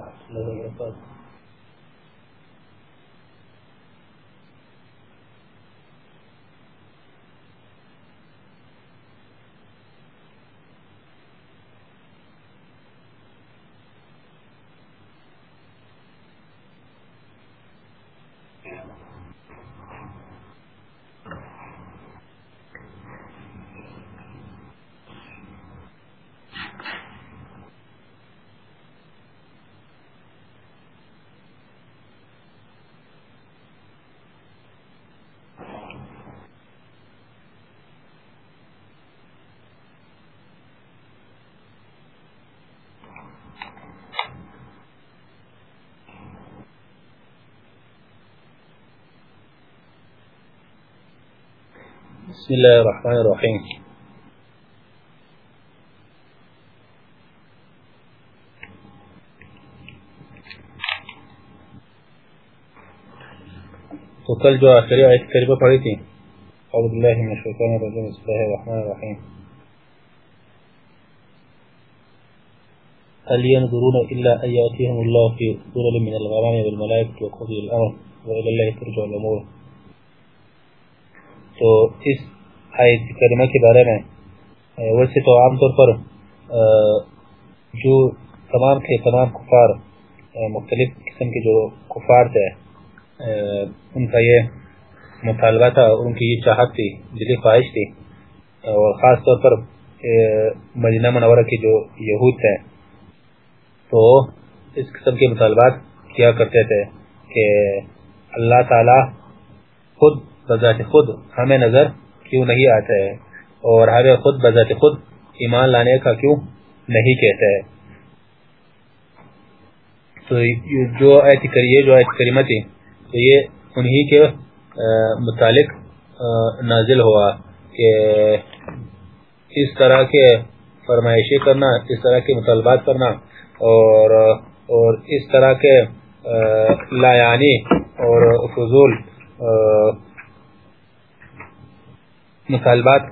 Allah. بسم الله الرحمن الرحيم. وكل جو آخری آیت کریبه پڑی تی قول اللہ من الشيطان الرجیم بسم الله الرحمن الرحيم. هل ينظرون إلا أن يأتيهم الله في ظلل من الغرام والملائكة وقضي الأمر وإلى الله ترجع الأمور؟ تو اس آیت کریمہ کے بارے میں ویسے تو عام طور پر جو تمام کے تمام کفار مختلف قسم کے جو کفار تھے ان کا یہ مطالبہ تھا، ان کی یہ چاہت تھی دلی خواہش تھی، اور خاص طور پر مدینہ منورہ کی جو یہود تھے، تو اس قسم کے مطالبات کیا کرتے تھے کہ اللہ تعالی خود بذات خود ہمیں نظر کیوں نہیں آتا ہے اور ہمیں خود بذات خود ایمان لانے کا کیوں نہیں کہتا ہے تو جو آیت کریے جو آیت کریمہ تھی، تو یہ انہی کے متعلق نازل ہوا کہ اس طرح کے فرمائشی کرنا، اس طرح کے مطالبات کرنا اور اور اس طرح کے لایانی اور فضول مطالبات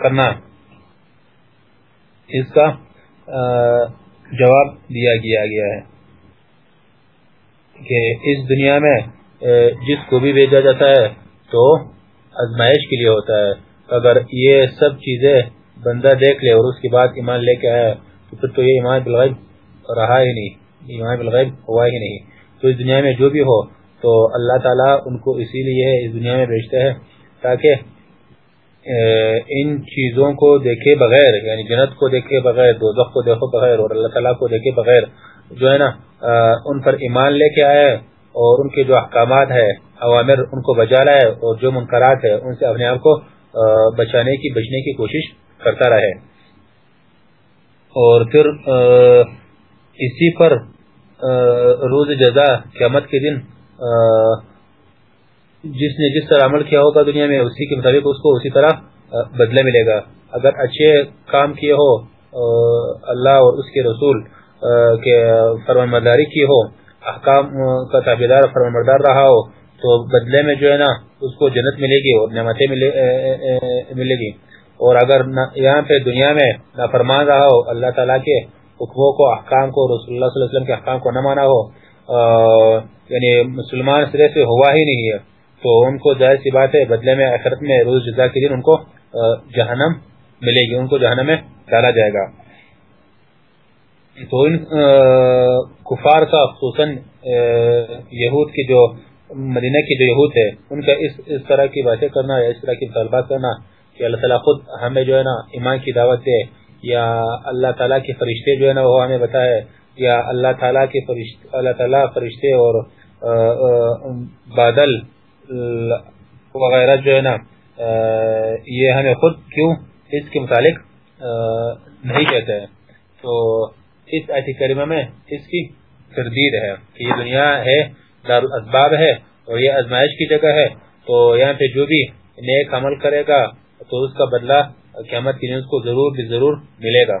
کرنا۔ اس کا جواب دیا گیا گیا ہے کہ اس دنیا میں جس کو بھی بھیجا جاتا ہے، تو ازمائش کے لیے ہوتا ہے۔ اگر یہ سب چیزیں بندہ دیکھ لے اور اس کے بعد ایمان لے کے آیا، تو پھر تو یہ ایمان بالغیب رہا ہی نہیں، ایمان بالغیب ہوا ہی نہیں۔ تو اس دنیا میں جو بھی ہو، تو اللہ تعالیٰ ان کو اسی لیے اس دنیا میں بھیجتے ہیں تاکہ ان چیزوں کو دیکھے بغیر یعنی جنت کو دیکھے بغیر، دوزخ کو دیکھو بغیر، اور اللہ تعالیٰ کو دیکھے بغیر، جو ہے نا ان پر ایمان لے کے آئے، اور ان کے جو احکامات ہے عوامر ان کو بجا لائے، اور جو منکرات ہے ان سے اپنے آپ کو بچانے کی، بچنے کی کوشش کرتا رہے۔ اور پھر اسی پر روز جزا، قیامت کے دن جس نے جس طرح عمل کیا ہوگا دنیا میں، اسی کے مطابق اس کو اسی طرح بدلہ ملے گا۔ اگر اچھے کام کیے ہو اللہ اور اس کے رسول کے فرمان مداری کی ہو، احکام کا تابدار فرمان مردار رہا ہو، تو بدلے میں جو ہے نا، اس کو جنت ملے گی اور نعمتیں ملے گی۔ اور اگر یہاں پہ دنیا میں نافرمان رہا ہو، اللہ تعالیٰ کے حکموں کو، احکام کو، رسول اللہ صلی اللہ علیہ وسلم کے احکام کو نہ مانا ہو یعنی مسلمان سرے سے ہوا ہی نہیں ہے۔ تو ان کو ظاہر سی بات ہے، بدلے میں، آخرت میں روز جزا کے دن ان کو جہنم ملے گی، ان کو جہنم میں ڈالا جائے گا۔ تو ان کفار کا، خصوصاً یہود کی جو، مدینہ کی جو یہود ہے، ان کا اس اس طرح کی باتیں کرنا یا اس طرح کی طالبات کرنا کہ اللہ تعالیٰ خود ہمیں جو ہے نا، ایمان کی دعوت دے، یا اللہ تعالیٰ کے فرشتے جو ہے نا، وہ ہمیں بتائے، یا اللہ تعالیٰ کے فرشتے اللہ تعالیٰ فرشتے اور بادل وغیرہ جو ہے نا یہ ہمیں خود کیوں اس کے متعلق نہیں کہتے ہیں۔ تو اس آیت کریمہ میں اس کی تردید ہے کہ یہ دنیا ہے دار الاسباب ہے اور یہ ازمائش کی جگہ ہے۔ تو یہاں پہ جو بھی نیک عمل کرے گا، تو اس کا بدلہ قیامت کی نیوز کو ضرور بھی ضرور ملے گا۔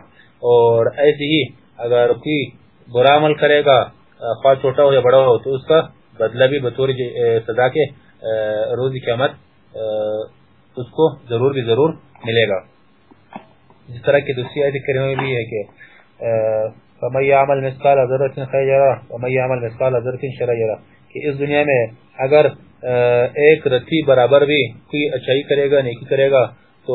اور ایسے ہی اگر کوئی برا عمل کرے گا خواہ چھوٹا ہو یا بڑا ہو، تو اس کا بدلہ بھی بطور سزا کے روز قیامت اس کو ضرور بھی ضرور ملے گا۔ جس طرح کی دوسری آیت کریمہ میں بھی ہے کہ فمن يعمل مثقال ذره خيرا، ومن يعمل مثقال ذره شرا کہ اس دنیا میں اگر ایک رتی برابر بھی کوئی اچھائی کرے گا، نیکی کرے گا، تو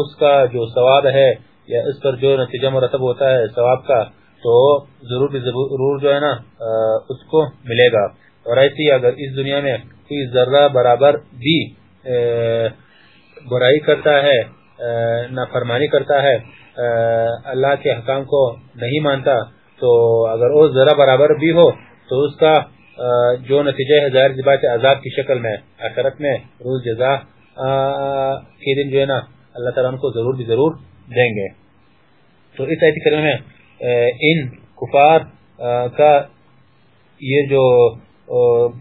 اس کا جو ثواب ہے یا اس پر جو نتیجہ مرتب ہوتا ہے ثواب کا، تو ضرور بھی ضرور جو ہے نا اس کو ملے گا۔ اور ایسی اگر اس دنیا میں کوئی ذرہ برابر بھی برائی کرتا ہے نافرمانی کرتا ہے اللہ کے حکام کو نہیں مانتا، تو اگر وہ ذرا برابر بھی ہو، تو اس کا جو نتیجہ ہے، ظاہر بات عذاب کی شکل میں، آخرت میں روز جزا کے دن جو ہے نا، اللہ تعالیٰ ان کو ضرور بھی ضرور دیں گے۔ تو اس ایسی کرنے میں ان کفار کا یہ جو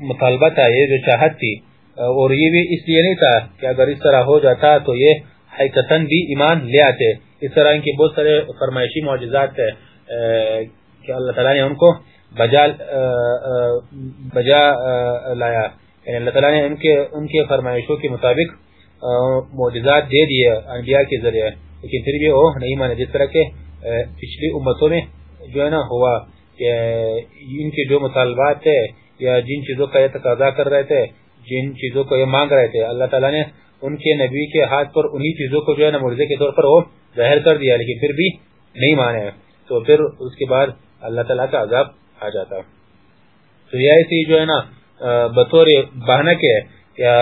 مطالبہ تھا، یہ جو چاہت تھی، اور یہ بھی اس لیے نہیں تھا کہ اگر اس طرح ہو جاتا تو یہ حقیقتاً بھی ایمان لے آتے۔ اس طرح ان کے بہت سارے فرمائشی معجزات ہے کہ اللہ تعالیٰ نے ان کو بجا بجا لایا۔ یعنی اللہ تعالیٰ نے ان کے ان کے فرمائشوں کے مطابق معجزات دے دیے انبیاء کے ذریعے۔ لیکن پھر بھی وہ نہیں مانے، جس طرح کے پچھلی امتوں میں جو ہے نا ہوا، کہ ان کے جو مطالبات تھے یا جن چیزوں کا یہ تقاضا کر رہے تھے، جن چیزوں کو یہ مانگ رہے تھے۔ اللہ تعالیٰ نے ان کے نبی کے ہاتھ پر انہی چیزوں کو جو ہے نا مرضے کے طور پر وہ ظاہر کر دیا، لیکن پھر بھی نہیں مانے۔ تو پھر اس کے بعد اللہ تعالیٰ کا عذاب آ جاتا۔ تو یہ ایسی جو ہے نا بطور بہانا کے، یا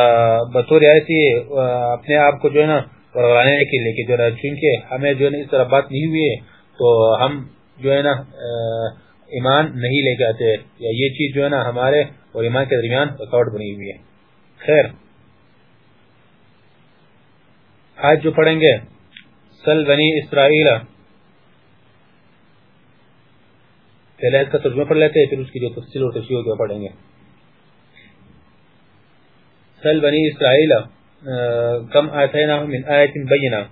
بطور ایسی اپنے آپ کو جو ہے نا پروانے کے لیے کہ جو چونکہ ہمیں جو ہے نا اس طرح بات نہیں ہوئی ہے تو ہم جو ہے نا ایمان نہیں لے کے آتے، یا یہ چیز جو ہے نا ہمارے اور ایمان کے درمیان رکاوٹ بنی ہوئی ہے۔ خیر۔ آج جو پڑھیں گے، سل بنی اسرائیل۔ پہلے اس کا ترجمہ پڑھ لیتے ہیں پھر اس کی جو تفصیل اور تشریح ہوگی پڑھیں گے۔ سل بنی اسرائیل کم آتیناہم من آیت بینہ۔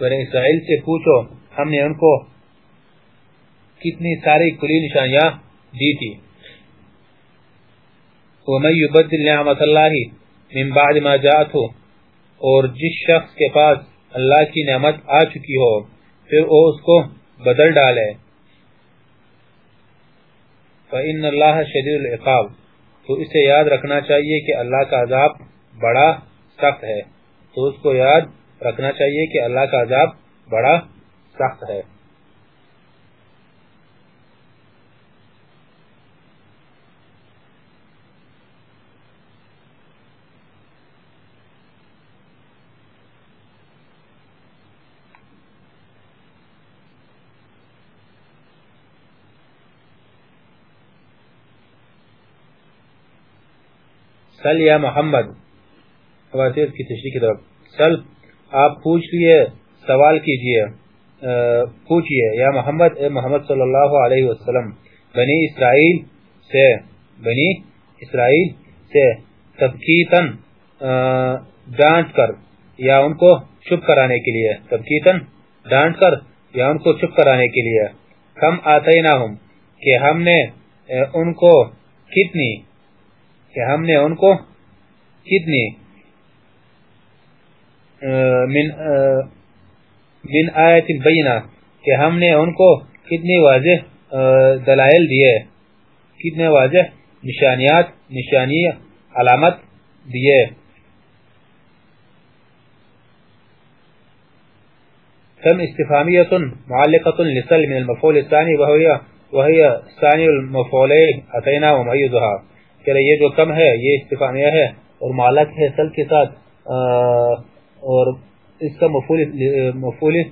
بنی اسرائیل سے پوچھو، ہم نے ان کو کتنی ساری کلی نشانیاں دی تھی۔ وَمَن يُبَدِّلْ نِعْمَةَ اللَّهِ من بعد ما جات اور جس شخص کے پاس اللہ کی نعمت آ چکی ہو، پھر وہ اس کو بدل ڈالے۔ فَإِنَّ اللَّهَ شَدِيدُ الْعِقَابِ۔ تو اسے یاد رکھنا چاہیے کہ اللہ کا عذاب بڑا سخت ہے۔ تو اس کو یاد رکھنا چاہیے کہ اللہ کا عذاب بڑا سخت ہے۔ سل یا محمد۔ کی تشریح کی طرف۔ سل آپ پوچھ لیے، سوال کیجیے پوچھئے یا محمد، اے محمد صلی اللہ علیہ وسلم، بنی اسرائیل سے، بنی اسرائیل سے تبکیتن ڈانٹ کر، یا ان کو چپ کرانے کے لیے۔ تبکیتن ڈانٹ کر، یا ان کو چپ کرانے کے لیے۔ کم آتے نہ ہوں کہ ہم نے ان کو کتنی کہ ہم نے ان کو کتنی من من آیت بینہ، کہ ہم نے ان کو کتنی واضح دلائل دیے، کتنے واضح نشانیات، نشانی علامت دیے۔ کم استفامیت معلقت لسل من المفعول الثاني وهي وهي ثاني المفعولين اتینا ومعیدها کہ یہ جو کم ہے، یہ استفامیہ ہے اور مالک ہے سل کے ساتھ اور اس کا مفعول مفعول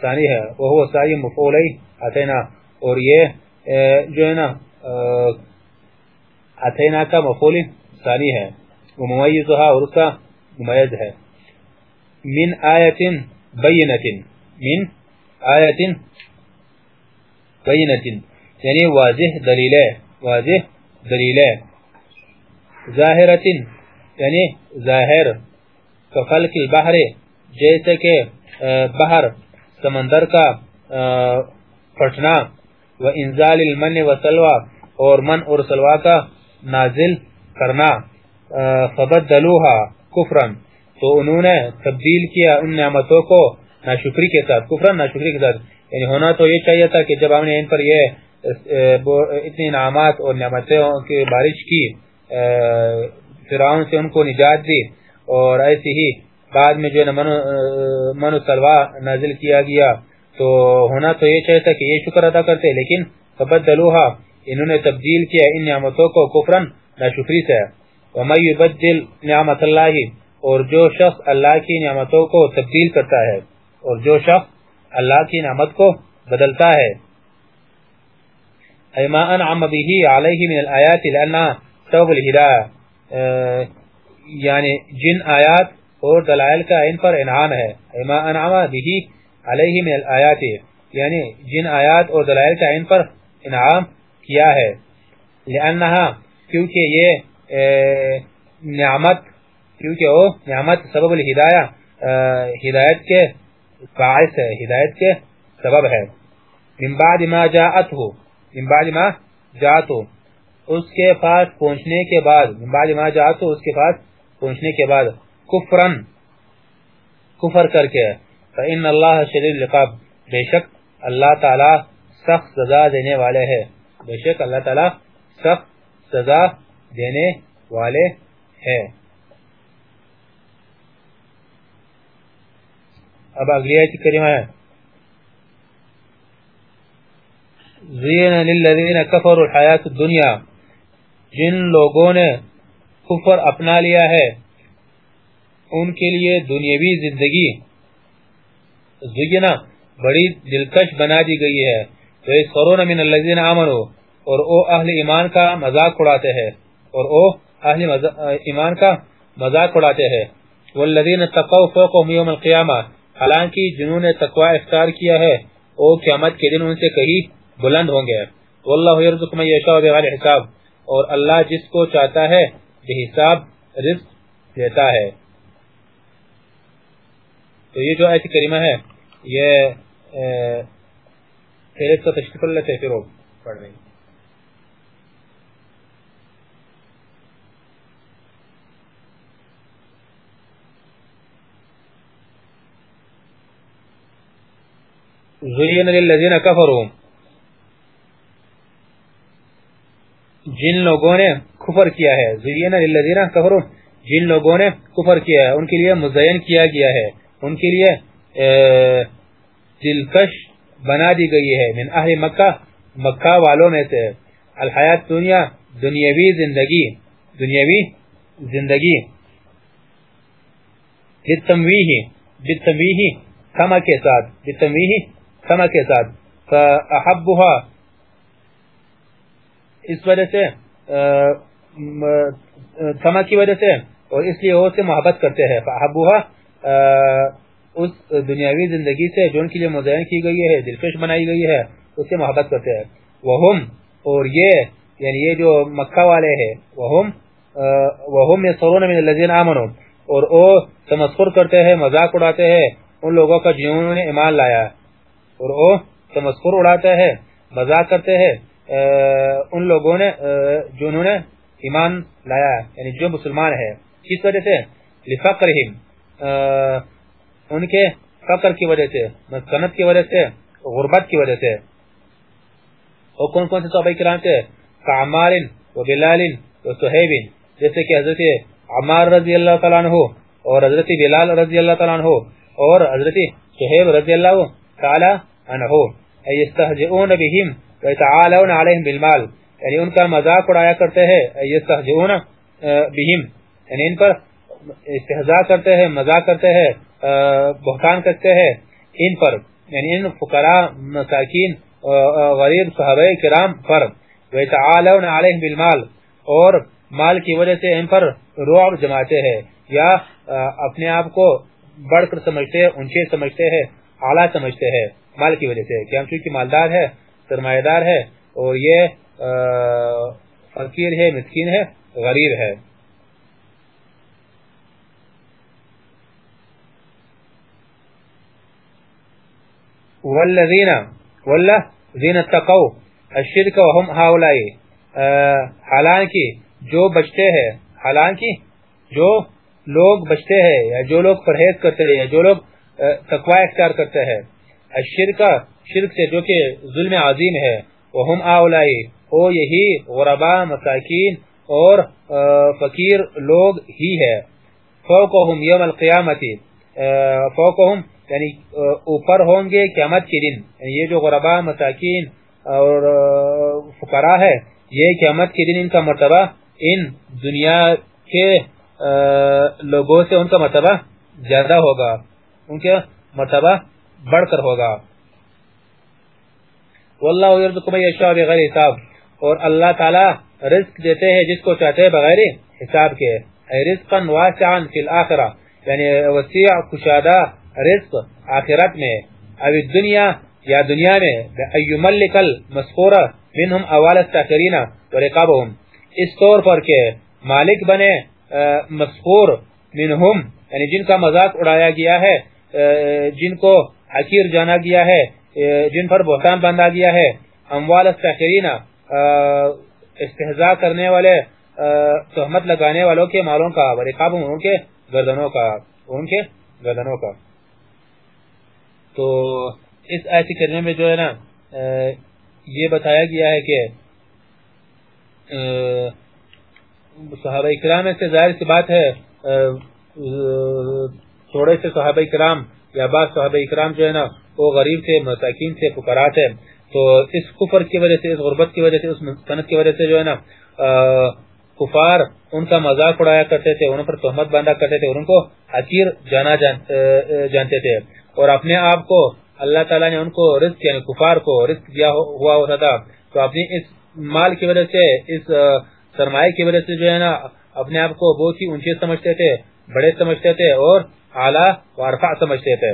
ثانی ہے۔ وہ ساری مفعولی اتینا۔ اور یہ جو ہے نا اتینا کا مفعول ثانی ہے۔ وہ ممیزها اور اس کا ممیز ہے۔ من آیت بینت من آیت بینت یعنی واضح دلیل واضح دلیل ظاہرت یعنی ظاہر، کفلک البحر، جیسے کہ بحر، سمندر کا پھٹنا، و انزال المن و سلوہ اور من اور سلوہ کا نازل کرنا فبدلوها کفرا تو انہوں نے تبدیل کیا ان نعمتوں کو ناشکری کے ساتھ کفرا ناشکری کے ساتھ یعنی ہونا تو یہ چاہیے تھا کہ جب ہم نے ان پر یہ اتنی انعامات اور نعمتیں کی بارش کی فرعون سے ان کو نجات دی اور ایسی ہی بعد میں جو منو سلوا نازل کیا گیا۔ تو ہونا تو یہ چاہیے تھا کہ یہ شکر ادا کرتے، لیکن فبدلوها، انہوں نے تبدیل کیا ان نعمتوں کو کفرن ناشکری سے۔ وَمَا يُبَدِّلْ نعمت اللہ اور جو شخص اللہ کی نعمتوں کو تبدیل کرتا ہے، اور جو شخص اللہ کی نعمت کو بدلتا ہے۔ ایما انعم به علیہ من الآیات لأنها سبب الہدایہ یعنی جن آیات اور دلائل کا ان پر انعام ہے. ایما انعم به علیہ من الآیات. یعنی جن آیات اور دلائل کا ان پر انعام کیا ہے. لأنها کیونکہ یہ uh, نعمت، کیونکہ وہ نعمت سبب الہدایہ uh, ہدایت کے باعث ہے، ہدایت کے سبب ہے. من بعد ما جاءته من بعد ما جاءته اس کے پاس پہنچنے کے بعد بعد ما جاءته اس کے پاس پہنچنے کے بعد کفرن کفر کر کے فإن اللہ شدید لقاب بے شک اللہ تعالی سخت سزا دینے والے ہیں۔ بے شک اللہ تعالی سخت سزا دینے والے ہیں۔ اب اگلی آیت کریمہ ہے۔ زین للذین کفر الحیات الدنیا جن لوگوں نے کفر اپنا لیا ہے، ان کے لیے دنیاوی زندگی زینا بڑی دلکش بنا دی گئی ہے۔ تو اس قرون من اللذین آمنو اور او اہل ایمان کا مذاق اڑاتے ہیں۔ اور او اہل ایمان کا مذاق اڑاتے ہیں۔ والذین تقو فوقهم یوم القیامہ، حالانکہ جنہوں نے تقوی اختیار کیا ہے وہ قیامت کے دن ان سے کہیں بلند ہوں گے۔ واللہ یرزق من یشاء بغیر حساب۔ اور اللہ جس کو چاہتا ہے، بے حساب رزق دیتا ہے۔ تو یہ جو آیت کریمہ ہے، یہ پھر اس کا تشکیل کر لیتے ہیں پھر وہ پڑھ رہے ہیں زین للذین کفروا جن لوگوں نے کفر کیا ہے۔ زین للذین کفروا۔ جن لوگوں نے کفر کیا ہے، ان کے لیے مزین کیا گیا ہے۔ ان کے لیے دلکش بنا دی گئی ہے۔ من اہل مکہ مکہ والوں میں سے۔ الحیات دنیا، دنیاوی زندگی دنیاوی زندگی۔ بالتمویہ بالتمویہ کما کے ساتھ۔ بالتمویہ سما کے ساتھ۔ فاحبها اس وجہ سے سما کی وجہ سے اور اس لیے وہ سے محبت کرتے ہیں۔ فاحبها اس دنیاوی زندگی سے جو ان کے لیے مزین کی گئی ہے، دلکش بنائی گئی ہے، اس سے محبت کرتے ہیں۔ وہم اور یہ یعنی یہ جو مکہ والے ہیں وہم وہم یسرون من الذین آمنوا۔ اور وہ تمسخر کرتے ہیں، مذاق اڑاتے ہیں، ان لوگوں کا جنہوں نے ایمان لایا۔ اور وہ تمسخر اڑاتا ہے مذاق کرتے ہیں۔ ان لوگوں نے جنہوں نے ایمان لایا ہے یعنی جو مسلمان ہے، کس وجہ سے؟ لفقرہم ان کے فقر کی وجہ سے، مسکنت کی وجہ سے، غربت کی وجہ سے۔ اور کون کون سے صحابہ کرام تھے؟ کعمار و بلال و صحیب جیسے کہ حضرت عمار رضی اللہ تعالیٰ عنہ اور حضرت بلال رضی اللہ تعالیٰ عنہ اور حضرت صحیب رضی اللہ تعالی عنہ۔ ایستہجئون بهم ویتعالون علیہم بالمال یعنی ان کا مذاق اڑایا کرتے ہیں ایستہجئون بهم یعنی ان پر استہزاء کرتے ہیں، مذاق کرتے ہیں، بہتان کرتے ہیں ان پر یعنی ان فقراء، مساکین، غریب صحابہ کرام پر۔ ویتعالون علیہم بالمال اور مال کی وجہ سے ان پر رعب جماتے ہیں یا اپنے آپ کو بڑھ کر سمجھتے ہیں انچے سمجھتے ہیں، اعلیٰ سمجھتے ہیں مال کی وجہ سے۔ کہ ہم چونکہ مالدار ہے سرمایہ دار ہے اور یہ فقیر ہے، مسکین ہے، غریب ہے۔ والذین والذین اتقوا الشرک وهم هؤلاء حالانکہ جو بچتے ہیں، حالانکہ جو لوگ بچتے ہیں، یا جو لوگ پرہیز کرتے ہیں، یا جو لوگ تقوی اختیار کرتے ہیں، الشرک شرک سے جو کہ ظلم عظیم ہے۔ وہم آولائی او یہی غربا مساکین اور فقیر لوگ ہی ہے۔ فوقہم یوم القیامتی فوقہم یعنی اوپر ہوں گے قیامت کے دن۔ یعنی یہ جو غربا مساکین اور فقراء ہے، یہ قیامت کے دن ان کا مرتبہ، ان دنیا کے لوگوں سے ان کا مرتبہ زیادہ ہوگا۔ ان کے مرتبہ بڑھ کر ہوگا۔ واللہ یرزق من یشاء بغیر حساب۔ اور اللہ تعالی رزق دیتے ہیں جس کو چاہتے ہیں بغیر حساب کے۔ رزقا واسعا فی الاخرہ۔ یعنی وسیع کشادہ رزق آخرت میں۔ اب الدنیا یا دنیا میں۔ ایملک المسخورہ منہم اول التاخرین ورقابهم اس طور پر کہ مالک بنے مسخور منہم یعنی جن کا مذاق اڑایا گیا ہے جن کو حقیر جانا گیا ہے جن پر بہتان باندھا گیا ہے، اموال الساخرین استحضاء کرنے والے تہمت لگانے والوں کے مالوں کا ورقاب ان کے گردنوں کا، ان کے گردنوں کا۔ تو اس آیت کریمہ میں جو ہے نا یہ بتایا گیا ہے کہ صحابہ اکرام سے ظاہر سی بات ہے تھوڑے سے صحابہ اکرام یا بعض صحابہ اکرام جو ہے نا وہ غریب تھے، مساکین تھے، فقراء تھے۔ تو اس کفر کی وجہ سے، اس غربت کی وجہ سے، اس مسکنت کی وجہ سے جو ہے نا کفار ان کا مذاق اڑایا کرتے تھے، ان پر تہمت باندھا کرتے تھے، اور ان کو حقیر جانا جانتے تھے۔ اور اپنے آپ کو اللہ تعالیٰ نے ان کو رزق یعنی کفار کو رزق دیا ہوا ہوتا تھا۔ تو اپنی اس مال کی وجہ سے، اس سرمایہ کی وجہ سے جو ہے نا، اپنے آپ کو بہت ہی اونچے سمجھتے تھے، بڑے سمجھتے تھے، اور اعلیٰ وارفع سمجھتے تھے۔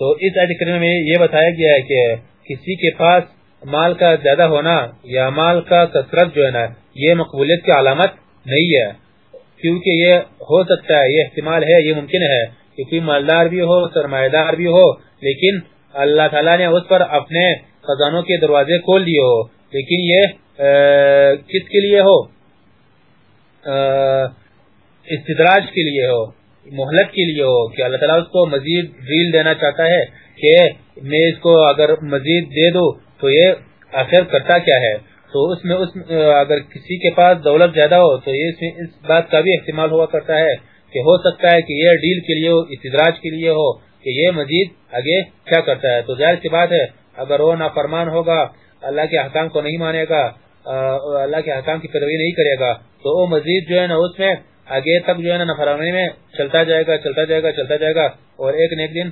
تو اس آیت کریمہ میں یہ بتایا گیا ہے کہ کسی کے پاس مال کا زیادہ ہونا یا مال کا کثرت جو ہے نا، یہ مقبولیت کی علامت نہیں ہے۔ کیونکہ یہ ہو سکتا ہے، یہ احتمال ہے، یہ ممکن ہے کہ کوئی مالدار بھی ہو سرمایہ دار بھی ہو، لیکن اللہ تعالیٰ نے اس پر اپنے خزانوں کے دروازے کھول دیے ہو۔ لیکن یہ کس کے لیے ہو؟ استدراج کے لیے ہو۔ محلت کے لیے ہو، کہ اللہ تعالیٰ اس کو مزید ڈیل دینا چاہتا ہے کہ میں اس کو اگر مزید دے دو تو یہ آخر کرتا کیا ہے؟ تو اس میں اس، اگر کسی کے پاس دولت زیادہ ہو تو یہ اس بات کا بھی احتمال ہوا کرتا ہے کہ ہو سکتا ہے کہ یہ ڈیل کے لیے ہو، استدراج کے لیے ہو کہ یہ مزید آگے کیا کرتا ہے؟ تو ظاہر سی بات ہے، اگر وہ نافرمان ہوگا، اللہ کے حکام کو نہیں مانے گا اللہ کے حکام کی پیروی نہیں کرے گا تو وہ مزید جو ہے نا اس میں آگے تک جو ہے نا نفرمانی میں چلتا جائے گا، چلتا جائے گا، چلتا جائے گا اور ایک ایک دن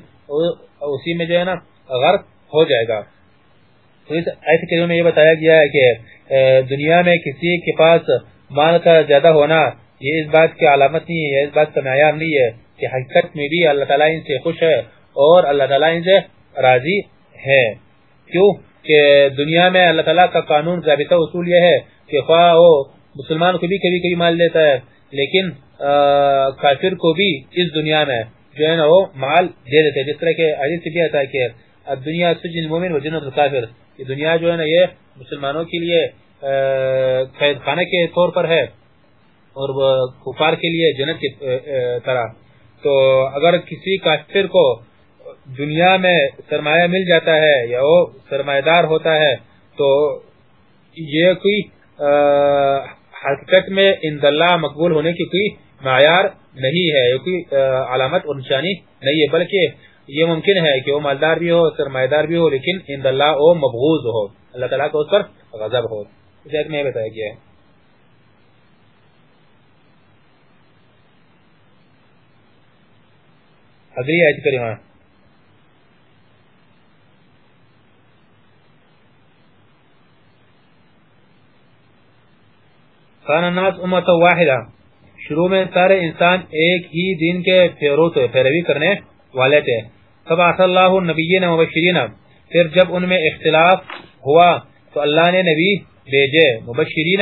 اسی میں جو ہے نا غرق ہو جائے گا۔ تو اس ایسے کریوں میں یہ بتایا گیا ہے کہ دنیا میں کسی کے پاس مال کا زیادہ ہونا یہ اس بات کی علامت نہیں ہے اس بات کا معیار نہیں ہے کہ حقیقت میں بھی اللہ تعالیٰ ان سے خوش ہے اور اللہ تعالیٰ ان سے راضی ہے۔ کیوں؟ کہ دنیا میں اللہ تعالیٰ کا قانون ضابطہ اصول یہ ہے کہ خواہ وہ مسلمان کو بھی کبھی کبھی مال دیتا ہے لیکن کافر کو بھی اس دنیا میں جو ہے نا وہ مال دے دیتے جس طرح کے حدیث سے بھی آتا ہے کہ دنیا سجن مومن و جنت الکافر یہ دنیا جو ہے نا یہ مسلمانوں کے لیے قید خانہ کے طور پر ہے اور کفار کے لیے جنت کی طرح۔ تو اگر کسی کافر کو دنیا میں سرمایہ مل جاتا ہے یا وہ سرمایہ دار ہوتا ہے، تو یہ کوئی حقیقت میں اند اللہ مقبول ہونے کی کوئی معیار نہیں ہے کوئی علامت اور نشانی نہیں ہے، بلکہ یہ ممکن ہے کہ وہ مالدار بھی ہو سرمایہ دار بھی ہو، لیکن اند اللہ وہ مبغوض ہو، اللہ تعالیٰ کو اس پر غضب ہو۔ اس میں بتایا گیا ہے۔ اگلی آیت کریمہ۔ کان الناس امت واحدہ۔ شروع میں سارے انسان ایک ہی دین کے پیرو تھے، پیروی کرنے والے تھے۔ فبعث اللہ النبیین مبشرین۔ پھر جب ان میں اختلاف ہوا تو اللہ نے نبی بھیجے، مبشرین،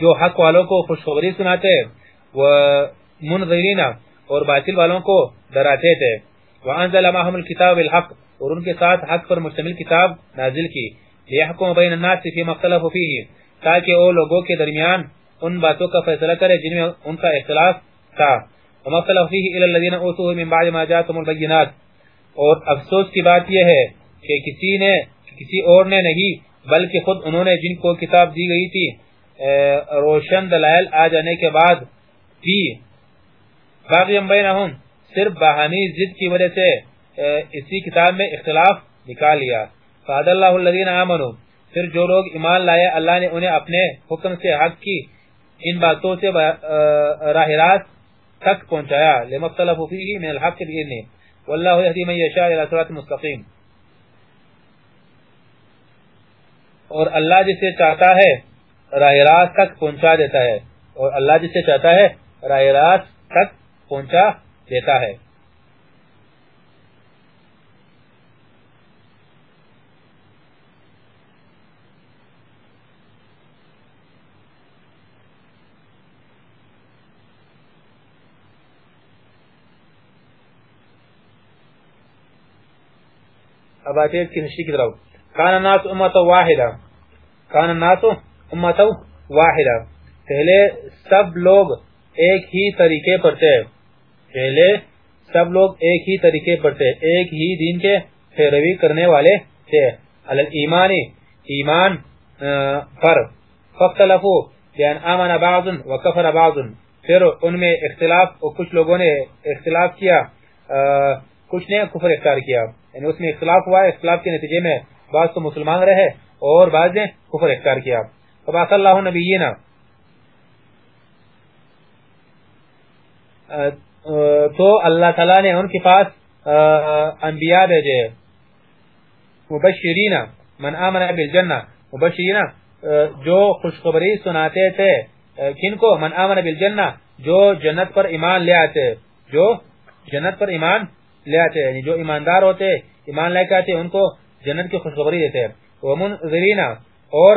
جو حق والوں کو خوشخبری سناتے و منذرین اور باطل والوں کو ڈراتے تھے۔ وانزل معهم الكتاب الحق، اور ان کے ساتھ حق پر مشتمل کتاب نازل کی۔ لیحکم بین الناس فی مختلف فیہ، تاکہ وہ لوگوں کے درمیان ان باتوں کا فیصلہ کرے جن میں ان کا اختلاف تھا۔ ومثل فيه الى الذين اوتوه من بعد ما جاءتهم البينات اور افسوس کی بات یہ ہے کہ کسی نے، کسی اور نے نہیں، بلکہ خود انہوں نے جن کو کتاب دی گئی تھی روشن دلائل آ جانے کے بعد بھی باغیم بینہم، صرف باہمی ضد کی وجہ سے اسی کتاب میں اختلاف نکال لیا۔ فہد اللہ الذین آمنوا۔ پھر جو لوگ ایمان لائے، اللہ نے انہیں اپنے حکم سے حق کی۔ ان باتوں سے راہ راست تک پہنچایا. لمختلف فیہ من الحق بإذنه والله يهدي من يشاء الى صراط مستقيم اور اللہ جسے چاہتا ہے راہ راست تک پہنچا دیتا ہے. اور اللہ جسے چاہتا ہے راہ راست تک پہنچا دیتا ہے. اب آتے ہیں کنشی کی طرف۔ کان الناس امت واحدہ۔ کان الناس امت واحدہ۔ پہلے سب لوگ ایک ہی طریقے پر تھے۔ پہلے سب لوگ ایک ہی طریقے پر تھے۔ ایک ہی دین کے پیروی کرنے والے تھے۔ ایمان ایمان پر۔ فختلفو بیان یعنی آمن بعض و کفر بعض پھر ان میں اختلاف، اور کچھ لوگوں نے اختلاف کیا۔ کچھ نے کفر اختار کیا۔ یعنی اس میں اختلاف ہوا اختلاف کے نتیجے میں بعض تو مسلمان رہے اور بعض نے کفر اختار کیا۔ فبعث اللہ نبینا۔ تو اللہ تعالی نے ان کے پاس انبیاء بھیجے۔ مبشرین، من آمن بالجنہ۔ مبشرین جو خوشخبری سناتے تھے کن کو؟ من آمن بالجنہ۔ جو جنت پر ایمان لے آتے۔ جو جنت پر ایمان لے آتے یعنی جو ایماندار ہوتے، ایمان لے کے آتے، ان کو جنت کی خوشخبری دیتے ومنذرین اور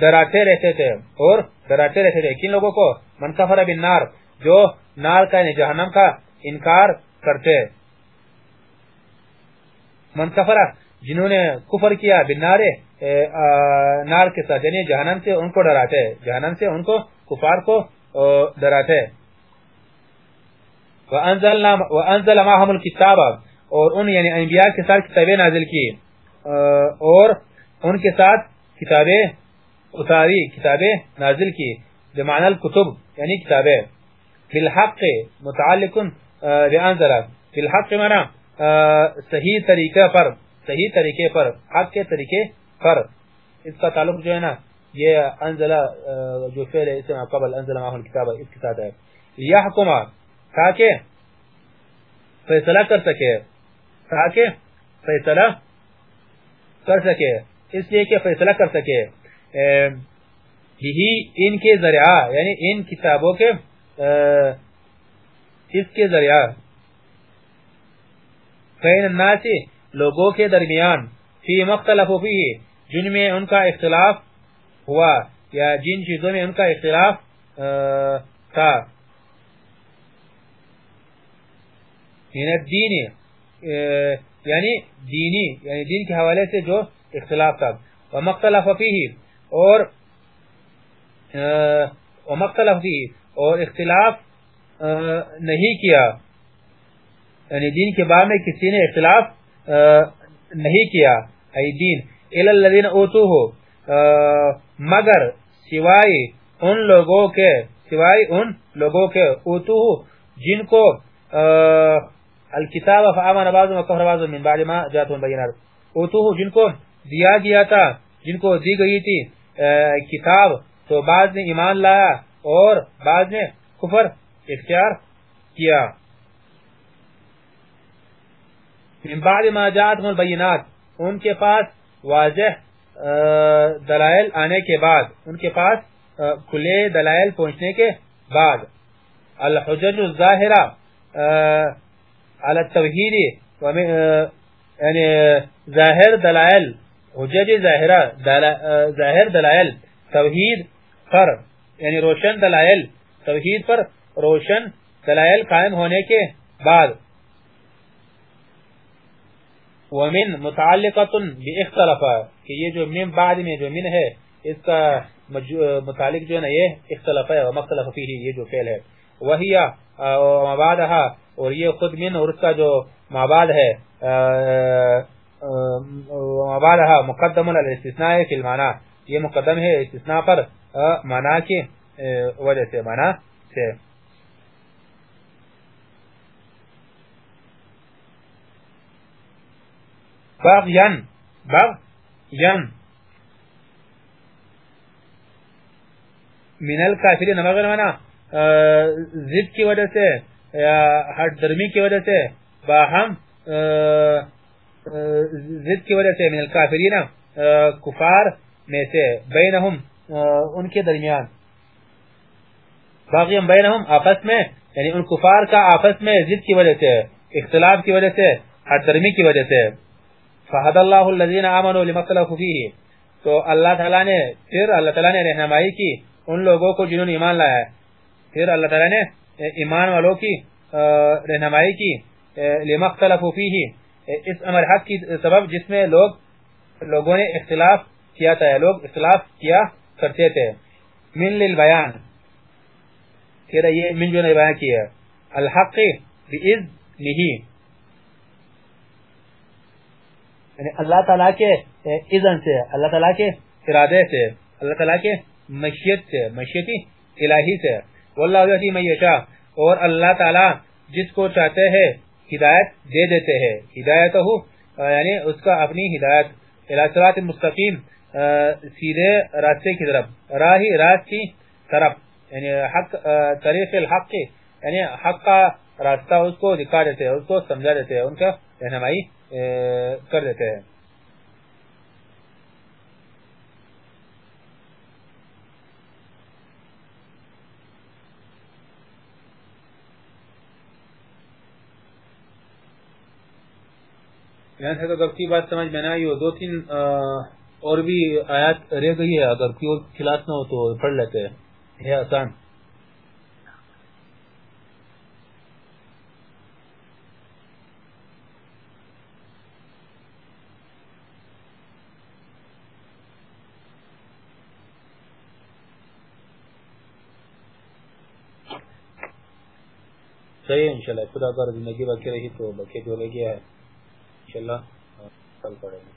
ڈراتے رہتے تھے۔ اور ڈراتے رہتے تھے۔ کن لوگوں کو؟ من کفر بالنار، جو نار کا یعنی جہنم کا انکار کرتے۔ من کفر، جنہوں نے کفر کیا بالنار نار کے ساتھ یعنی جہنم سے ان کو ڈراتے۔ جہنم سے ان کو، کفار کو ڈراتے۔ وانزل معهم الكتاب. اور ان یعنی انبیاء کے ساتھ کتابیں نازل کی. اور ان کے ساتھ کتابیں اتاری، کتابیں نازل کی. بمعنى الكتب یعنی کتابیں. بالحق، متعلق بانزل بالحق معنی صحیح طریقے پر، صحیح طریقے پر، حق کے طریقے پر. اس کا تعلق جو ہے نا، یہ انزل جو فعل ہے اسم قبل انزل معهم الكتاب، اس کے ساتھ ہے. یحکم تاکہ فیصلہ کر سکے، تاکہ فیصلہ کر سکے۔ اس لیے کہ فیصلہ کر سکے۔ یہی ان کے ذریعہ یعنی ان کتابوں کے اس کے ذریعہ۔ فین الناس لوگوں کے درمیان فی مختلف فیہ جن میں ان کا اختلاف ہوا یا جن چیزوں میں ان کا اختلاف تھا۔ یعنی من الدین یعنی دینی یعنی دین کے حوالے سے جو اختلاف تھا۔ ومختلف فیہ اور ومختلف فیہ اور اختلاف نہیں کیا۔ یعنی دین کے بارے میں کسی نے اختلاف نہیں کیا۔ ای دین الالذین اوتوہ مگر سوائے ان لوگوں کے، سوائے ان لوگوں کے اوتوہ، جن کو الکتاب فآمن بعض و کفر بعض من بعد ما جاتون بینات اوتوہ جن کو دیا گیا تھا، جن کو دی گئی تھی کتاب، تو بعض نے ایمان لایا اور بعض نے کفر اختیار کیا۔ من بعد ما جاتون البینات، ان کے پاس واضح دلائل آنے کے بعد، ان کے پاس کھلے دلائل پہنچنے کے بعد۔ الحجج الظاہرہ على التوحید یعنی ظاہر دلائل، حجج ظاہرہ ظاہر دلائل توحید پر یعنی روشن دلائل توحید پر روشن دلائل قائم ہونے کے بعد. ومن متعلقۃ باختلاف کہ یہ جو من بعد میں جو من ہے، اس کا متعلق جو ہے نا، یہ اختلاف ہے ومختلف فیہ، یہ جو فعل ہے. وہی مبادہ اور یہ خود من اور اس کا جو مابعد ہے وما بعدها مقدم الاستثناء في المعنى یہ مقدم ہے استثناء پر معنی کی وجہ سے، معنی سے۔ باغین باغین من الکافرین مغیر معنی۔ زد کی وجہ سے، یا حد درمی کی وجہ سے باہم زد کی وجہ سے من الکافرین کفار میں سے بینہم ان کے درمیان۔ باقیم بینہم آپس میں یعنی ان کفار کا آپس میں زد کی وجہ سے، اختلاف کی وجہ سے حد درمی کی وجہ سے۔ فہد اللہ الذین آمنوا لمختلف فیہ۔ تو اللہ تعالیٰ نے، پھر اللہ تعالیٰ نے رہنمائی کی، ان لوگوں کو جنہوں نے ایمان لایا ہے۔ پھر اللہ تعالیٰ نے ایمان والوں کی رہنمائی کی لمختلف فیہ اس امر حق کی سبب جس میں لوگ، لوگوں نے اختلاف کیا تھا، لوگ اختلاف کیا کرتے تھے۔ من للبیان، پھر یہ من جو نے بیان کیا الحق بإذنه یعنی اللہ تعالیٰ کے اذن سے، اللہ تعالیٰ کے ارادے سے، اللہ تعالیٰ کے مشیت سے مشیتی الہی سے۔ واللہ یہدی من یشاء۔ اور اللہ تعالیٰ جس کو چاہتے ہیں ہدایت دے دیتے ہیں۔ ہدایت ہو یعنی اس کا اپنی ہدایت۔ الاسرات مستقیم سیدھے راستے کی طرف، راہی راست کی طرف۔ یعنی حق طریق الحق یعنی حق کا راستہ اس کو دکھا دیتے ہیں، اس کو سمجھا دیتے ہیں، ان کا رہنمائی کر دیتے ہیں۔ یہاں سے اگر کوئی بات سمجھ میں نہ آئی ہو دو تین اور بھی آیات رہ گئی ہے، اگر کوئی اور کلاس نہ ہو تو پڑھ لیتے ہیں۔ ہے آسان۔ صحیح انشاءاللہ، خدا اگر زندگی باقی رہی تو باقی جو لے گیا ہے۔ انشاءاللہ کل پڑھیں گے۔